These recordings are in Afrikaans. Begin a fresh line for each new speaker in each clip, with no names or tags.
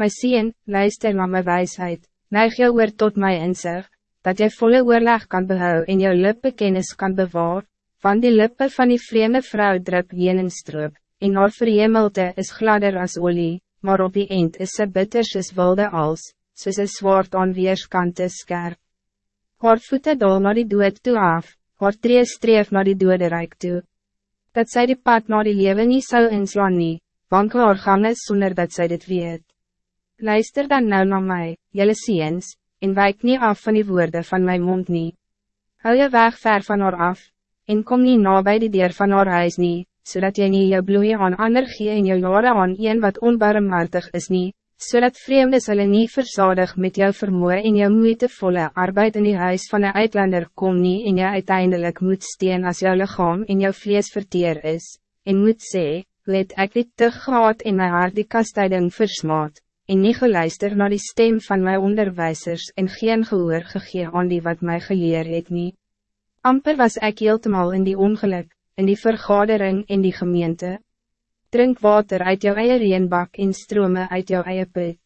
My sien, luister na my wijsheid, neig jou oor tot my inzicht, dat jy volle oorleg kan behou en jou lippe kennis kan bewaar, van die lippe van die vreemde vrou drup heen en stroop, en haar verhemelte is gladder als olie, maar op die eind is sy bitter soos wilde als, soos een zwaard aan weerskante skerp. Haar voete dal na die dood toe af, haar tree streef na die dode rijk toe. Dat zij die pad naar die leven niet zou inslaan nie, wankel haar gang is sonder dat zij dit weet. Luister dan nou naar mij, jelle ziens, en wijk niet af van die woorden van mijn mond niet. Hou je weg ver van haar af, en kom niet na bij die deur van haar huis niet, zodat je niet je bloeien aan ander gee en je jaren aan een wat onbarmhartig is niet, zodat vreemden zullen niet verzadig met jou vermoeien en jou moeitevolle arbeid in die huis van een uitlander kom niet en je uiteindelijk moet steen als jouw lichaam en jouw vlees verteer is, en moet sê, het ek dit te gehad in my hart die kastijding versmaat, en nie geluister naar die stem van mijn onderwijzers en geen gehoor gegee aan die wat mij geleer het nie. Amper was ek heeltemal in die ongeluk, in die vergadering in die gemeente. Drink water uit jou eie reenbak en strome uit jou eie put.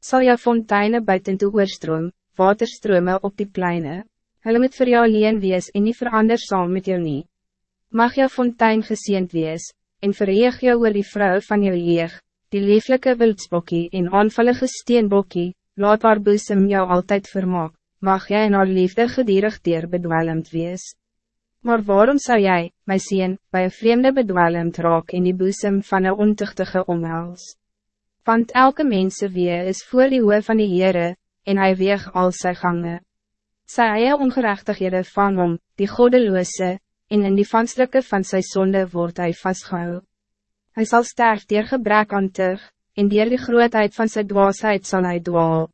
Sal jou fonteine buiten toe oorstroom, waterstrome op die pleine, hulle moet vir jou alleen wees en nie verander saam met jou nie. Mag jou fontein geseend wees, en verheeg jou oor die vrou van jou jeugd, die lieflijke wildspokkie en aanvallige steenbokkie, laat haar boesem jou altijd vermaak, mag jij in haar liefde gedierig dier bedwelmd wees. Maar waarom zou jij, my sien, bij een vreemde bedwelmd raak in die boesem van een ontuchtige omhels? Want elke mense wie is voor die oor van die Heere, en hij weeg al sy gange. Sy eie ongerechtighede van hom, die godeloose, en in die vanslikke van sy sonde word hy vastgehou. Hij zal sterf dier gebrek aan tug, en dier die grootheid van zijn dwaasheid zal hij dwaal.